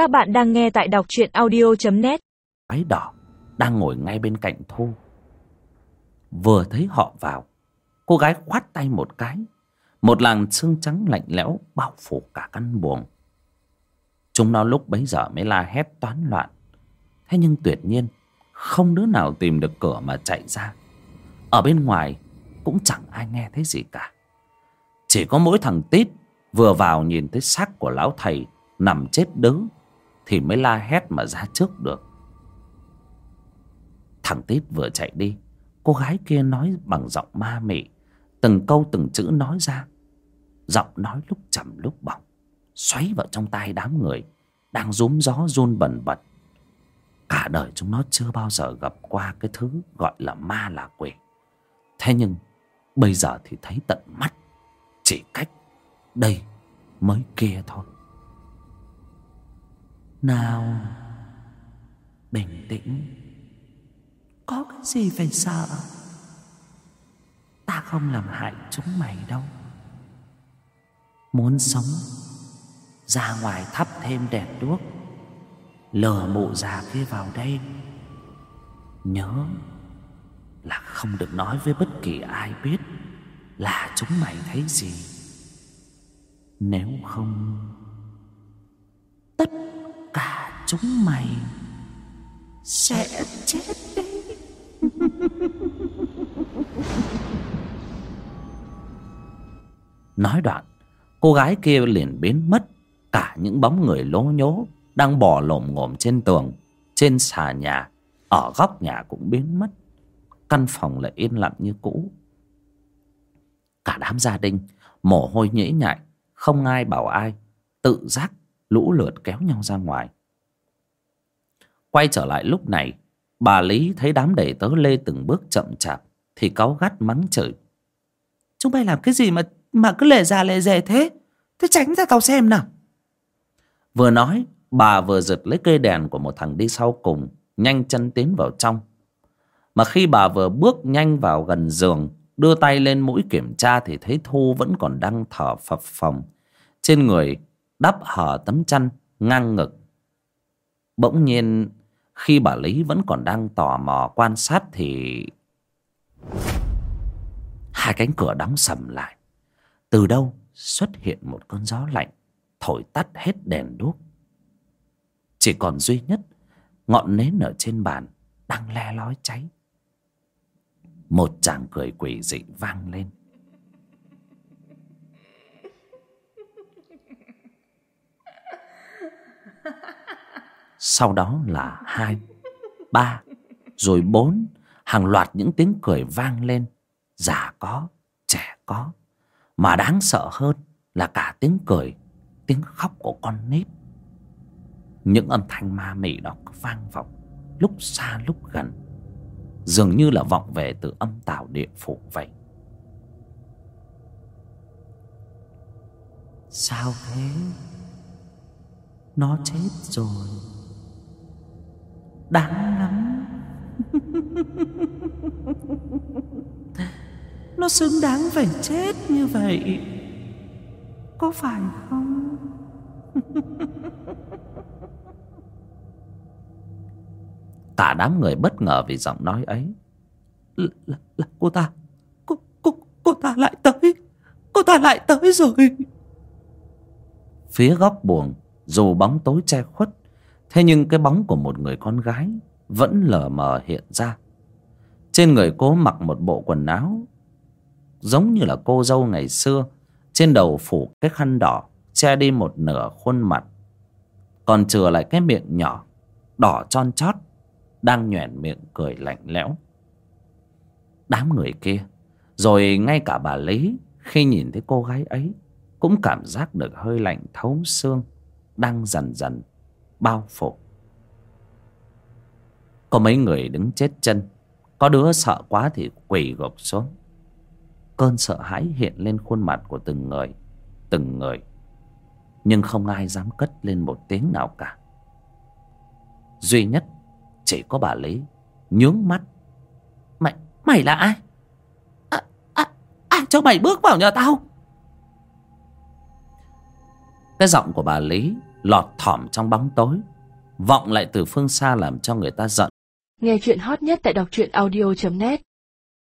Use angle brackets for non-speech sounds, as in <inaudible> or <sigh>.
Các bạn đang nghe tại đọc truyện audio.net ái đỏ đang ngồi ngay bên cạnh Thu. Vừa thấy họ vào, cô gái khoát tay một cái. Một làn xương trắng lạnh lẽo bao phủ cả căn buồng. Chúng nó lúc bấy giờ mới la hét toán loạn. Thế nhưng tuyệt nhiên, không đứa nào tìm được cửa mà chạy ra. Ở bên ngoài cũng chẳng ai nghe thấy gì cả. Chỉ có mỗi thằng Tít vừa vào nhìn thấy xác của lão thầy nằm chết đớ thì mới la hét mà ra trước được. Thằng Tít vừa chạy đi, cô gái kia nói bằng giọng ma mị, từng câu từng chữ nói ra. Giọng nói lúc trầm lúc bỏng, xoáy vào trong tai đám người, đang rúm gió run bần bật. Cả đời chúng nó chưa bao giờ gặp qua cái thứ gọi là ma là quỷ. Thế nhưng bây giờ thì thấy tận mắt, chỉ cách đây mới kia thôi. Nào, bình tĩnh. Có cái gì phải sợ? Ta không làm hại chúng mày đâu. Muốn sống, ra ngoài thắp thêm đèn đuốc, lờ mụ già kia vào đây. Nhớ là không được nói với bất kỳ ai biết là chúng mày thấy gì. Nếu không Tất chúng mày. Sẽ chết đấy <laughs> Nói đoạn Cô gái kia liền biến mất. Cả những bóng người lố nhố Đang bò lồm ngồm trên tường Trên xà nhà Ở góc nhà cũng biến mất. Căn phòng lại yên lặng như cũ. Cả đám gia đình Mồ hôi nhễ nhại Không ai bảo ai Tự giác lũ lượt kéo nhau ra ngoài quay trở lại lúc này, bà lý thấy đám đầy tớ lê từng bước chậm chạp thì cáu gắt mắng chửi. Chúng bay làm cái gì mà mà cứ lề già lề dề thế? Thế tránh ra tao xem nào. Vừa nói, bà vừa giật lấy cây đèn của một thằng đi sau cùng, nhanh chân tiến vào trong. Mà khi bà vừa bước nhanh vào gần giường, đưa tay lên mũi kiểm tra thì thấy thu vẫn còn đang thở phập phồng. Trên người đắp hở tấm chăn ngang ngực. Bỗng nhiên khi bà lý vẫn còn đang tò mò quan sát thì hai cánh cửa đóng sầm lại. Từ đâu xuất hiện một cơn gió lạnh, thổi tắt hết đèn đuốc. Chỉ còn duy nhất, ngọn nến ở trên bàn đang le lói cháy. Một chàng cười quỷ dị vang lên. <laughs> sau đó là hai, ba, rồi bốn, hàng loạt những tiếng cười vang lên. Già có, trẻ có. Mà đáng sợ hơn là cả tiếng cười, tiếng khóc của con nít. Những âm thanh ma mị đó cứ vang vọng, lúc xa lúc gần. Dường như là vọng về từ âm tào địa phủ vậy. Sao thế? Nó chết rồi đáng lắm. Nó xứng đáng phải chết như vậy. Có phải không? Cả đám người bất ngờ vì giọng nói ấy. Là, là, là cô ta cô, cô, cô ta lại tới. Cô ta lại tới rồi. Phía góc buồng dù bóng tối che khuất thế nhưng cái bóng của một người con gái vẫn lờ mờ hiện ra. Trên người cô mặc một bộ quần áo giống như là cô dâu ngày xưa. Trên đầu phủ cái khăn đỏ, che đi một nửa khuôn mặt. Còn chừa lại cái miệng nhỏ, đỏ tròn chót đang nhoẻn miệng cười lạnh lẽo. Đám người kia, rồi ngay cả bà lý khi nhìn thấy cô gái ấy, cũng cảm giác được hơi lạnh thấu xương đang dần dần bao phủ. Có mấy người đứng chết chân có đứa sợ quá thì quỳ gục xuống. Cơn sợ hãi hiện lên khuôn mặt của từng người từng người. Nhưng không ai dám cất lên một tiếng nào cả. Duy nhất chỉ có bà lý nhướng mắt. Mày mày là ai? À, à, ai cho mày bước vào nhà tao? Cái giọng của bà lý lọt thỏm trong bóng tối, vọng lại từ phương xa làm cho người ta giận. Nghe chuyện hot nhất tại đọc truyện audio.net